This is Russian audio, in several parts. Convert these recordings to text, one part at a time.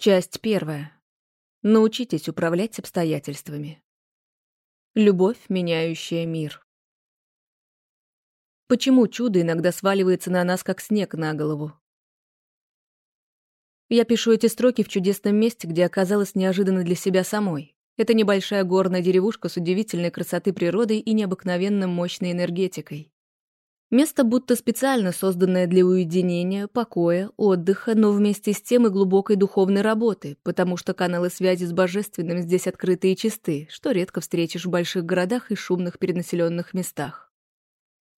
Часть первая. Научитесь управлять обстоятельствами. Любовь, меняющая мир. Почему чудо иногда сваливается на нас, как снег на голову? Я пишу эти строки в чудесном месте, где оказалась неожиданно для себя самой. Это небольшая горная деревушка с удивительной красоты природой и необыкновенно мощной энергетикой. Место будто специально созданное для уединения, покоя, отдыха, но вместе с тем и глубокой духовной работы, потому что каналы связи с Божественным здесь открыты и чисты, что редко встретишь в больших городах и шумных перенаселенных местах.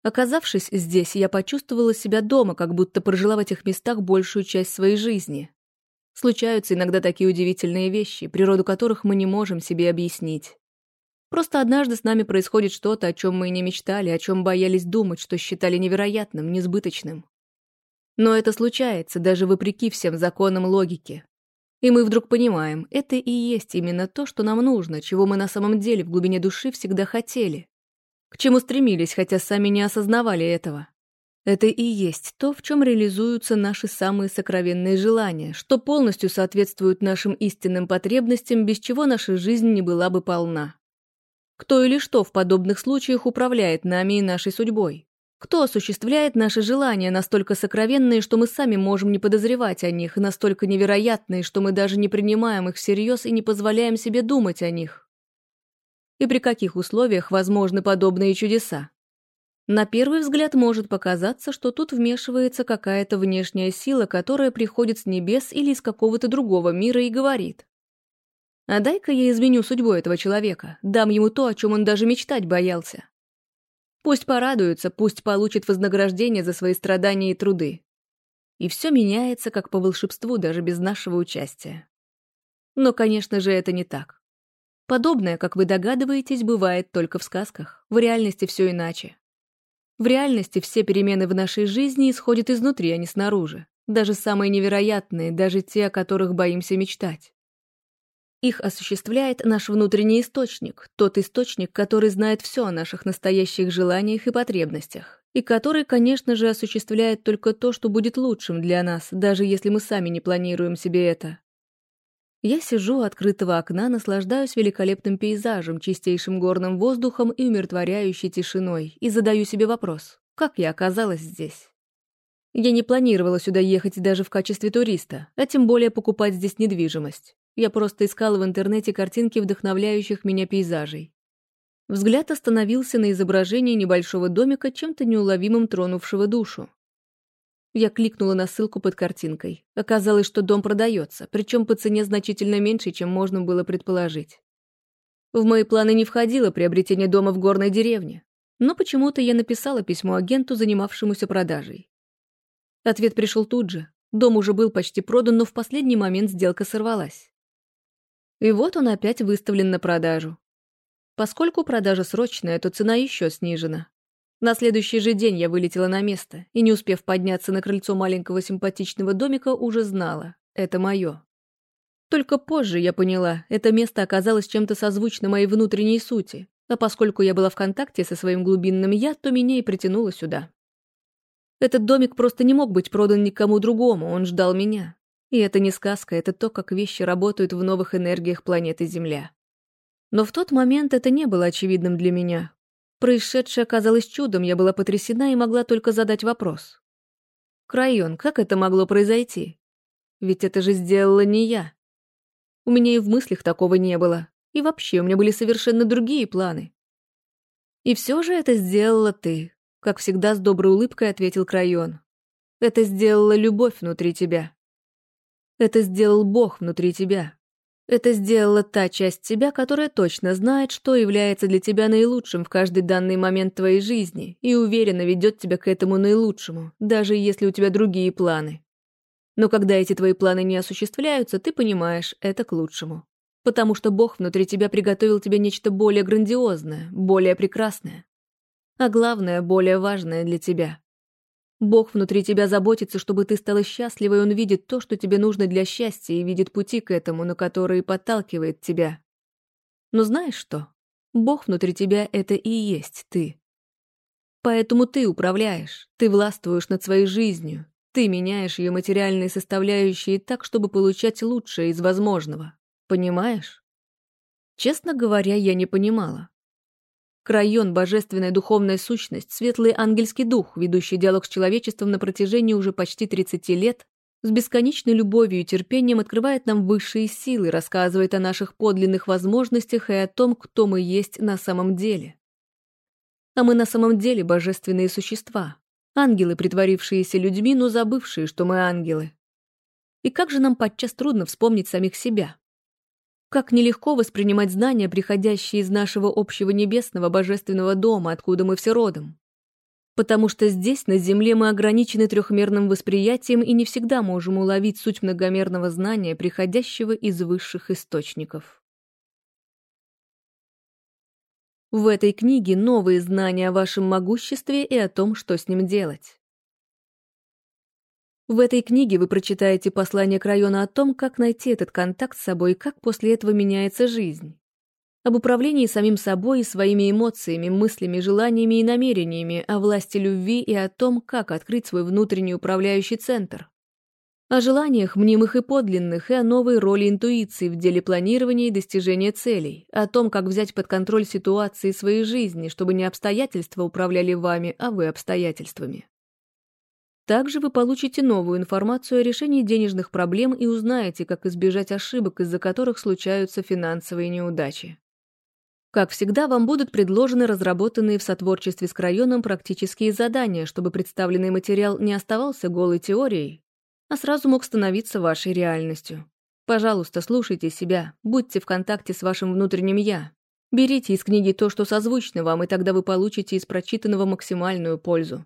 Оказавшись здесь, я почувствовала себя дома, как будто прожила в этих местах большую часть своей жизни. Случаются иногда такие удивительные вещи, природу которых мы не можем себе объяснить. Просто однажды с нами происходит что-то, о чем мы и не мечтали, о чем боялись думать, что считали невероятным, несбыточным. Но это случается, даже вопреки всем законам логики. И мы вдруг понимаем, это и есть именно то, что нам нужно, чего мы на самом деле в глубине души всегда хотели. К чему стремились, хотя сами не осознавали этого. Это и есть то, в чем реализуются наши самые сокровенные желания, что полностью соответствует нашим истинным потребностям, без чего наша жизнь не была бы полна. Кто или что в подобных случаях управляет нами и нашей судьбой? Кто осуществляет наши желания, настолько сокровенные, что мы сами можем не подозревать о них, настолько невероятные, что мы даже не принимаем их всерьез и не позволяем себе думать о них? И при каких условиях возможны подобные чудеса? На первый взгляд может показаться, что тут вмешивается какая-то внешняя сила, которая приходит с небес или из какого-то другого мира и говорит. А дай-ка я изменю судьбу этого человека, дам ему то, о чем он даже мечтать боялся. Пусть порадуется, пусть получит вознаграждение за свои страдания и труды. И все меняется, как по волшебству, даже без нашего участия. Но, конечно же, это не так. Подобное, как вы догадываетесь, бывает только в сказках. В реальности все иначе. В реальности все перемены в нашей жизни исходят изнутри, а не снаружи. Даже самые невероятные, даже те, о которых боимся мечтать. Их осуществляет наш внутренний источник, тот источник, который знает все о наших настоящих желаниях и потребностях, и который, конечно же, осуществляет только то, что будет лучшим для нас, даже если мы сами не планируем себе это. Я сижу у открытого окна, наслаждаюсь великолепным пейзажем, чистейшим горным воздухом и умиротворяющей тишиной, и задаю себе вопрос, как я оказалась здесь? Я не планировала сюда ехать даже в качестве туриста, а тем более покупать здесь недвижимость. Я просто искала в интернете картинки вдохновляющих меня пейзажей. Взгляд остановился на изображении небольшого домика, чем-то неуловимым тронувшего душу. Я кликнула на ссылку под картинкой. Оказалось, что дом продается, причем по цене значительно меньше, чем можно было предположить. В мои планы не входило приобретение дома в горной деревне, но почему-то я написала письмо агенту, занимавшемуся продажей. Ответ пришел тут же. Дом уже был почти продан, но в последний момент сделка сорвалась. И вот он опять выставлен на продажу. Поскольку продажа срочная, то цена еще снижена. На следующий же день я вылетела на место, и, не успев подняться на крыльцо маленького симпатичного домика, уже знала — это мое. Только позже я поняла, это место оказалось чем-то созвучно моей внутренней сути, а поскольку я была в контакте со своим глубинным «я», то меня и притянуло сюда. Этот домик просто не мог быть продан никому другому, он ждал меня. И это не сказка, это то, как вещи работают в новых энергиях планеты Земля. Но в тот момент это не было очевидным для меня. Происшедшее оказалось чудом, я была потрясена и могла только задать вопрос. «Крайон, как это могло произойти? Ведь это же сделала не я. У меня и в мыслях такого не было. И вообще, у меня были совершенно другие планы. И все же это сделала ты, как всегда с доброй улыбкой ответил Крайон. Это сделала любовь внутри тебя. Это сделал Бог внутри тебя. Это сделала та часть тебя, которая точно знает, что является для тебя наилучшим в каждый данный момент твоей жизни и уверенно ведет тебя к этому наилучшему, даже если у тебя другие планы. Но когда эти твои планы не осуществляются, ты понимаешь, это к лучшему. Потому что Бог внутри тебя приготовил тебе нечто более грандиозное, более прекрасное. А главное, более важное для тебя. Бог внутри тебя заботится, чтобы ты стала счастливой, он видит то, что тебе нужно для счастья, и видит пути к этому, на которые подталкивает тебя. Но знаешь что? Бог внутри тебя — это и есть ты. Поэтому ты управляешь, ты властвуешь над своей жизнью, Ты меняешь ее материальные составляющие так, чтобы получать лучшее из возможного. Понимаешь? Честно говоря, я не понимала. Крайон — божественная духовная сущность, светлый ангельский дух, ведущий диалог с человечеством на протяжении уже почти 30 лет, с бесконечной любовью и терпением открывает нам высшие силы, рассказывает о наших подлинных возможностях и о том, кто мы есть на самом деле. А мы на самом деле божественные существа, Ангелы, притворившиеся людьми, но забывшие, что мы ангелы. И как же нам подчас трудно вспомнить самих себя. Как нелегко воспринимать знания, приходящие из нашего общего небесного божественного дома, откуда мы все родом. Потому что здесь, на Земле, мы ограничены трехмерным восприятием и не всегда можем уловить суть многомерного знания, приходящего из высших источников. В этой книге новые знания о вашем могуществе и о том, что с ним делать. В этой книге вы прочитаете послание к району о том, как найти этот контакт с собой и как после этого меняется жизнь. Об управлении самим собой и своими эмоциями, мыслями, желаниями и намерениями, о власти любви и о том, как открыть свой внутренний управляющий центр о желаниях мнимых и подлинных и о новой роли интуиции в деле планирования и достижения целей, о том, как взять под контроль ситуации своей жизни, чтобы не обстоятельства управляли вами, а вы обстоятельствами. Также вы получите новую информацию о решении денежных проблем и узнаете, как избежать ошибок, из-за которых случаются финансовые неудачи. Как всегда, вам будут предложены разработанные в сотворчестве с районом практические задания, чтобы представленный материал не оставался голой теорией, а сразу мог становиться вашей реальностью. Пожалуйста, слушайте себя, будьте в контакте с вашим внутренним «я». Берите из книги то, что созвучно вам, и тогда вы получите из прочитанного максимальную пользу.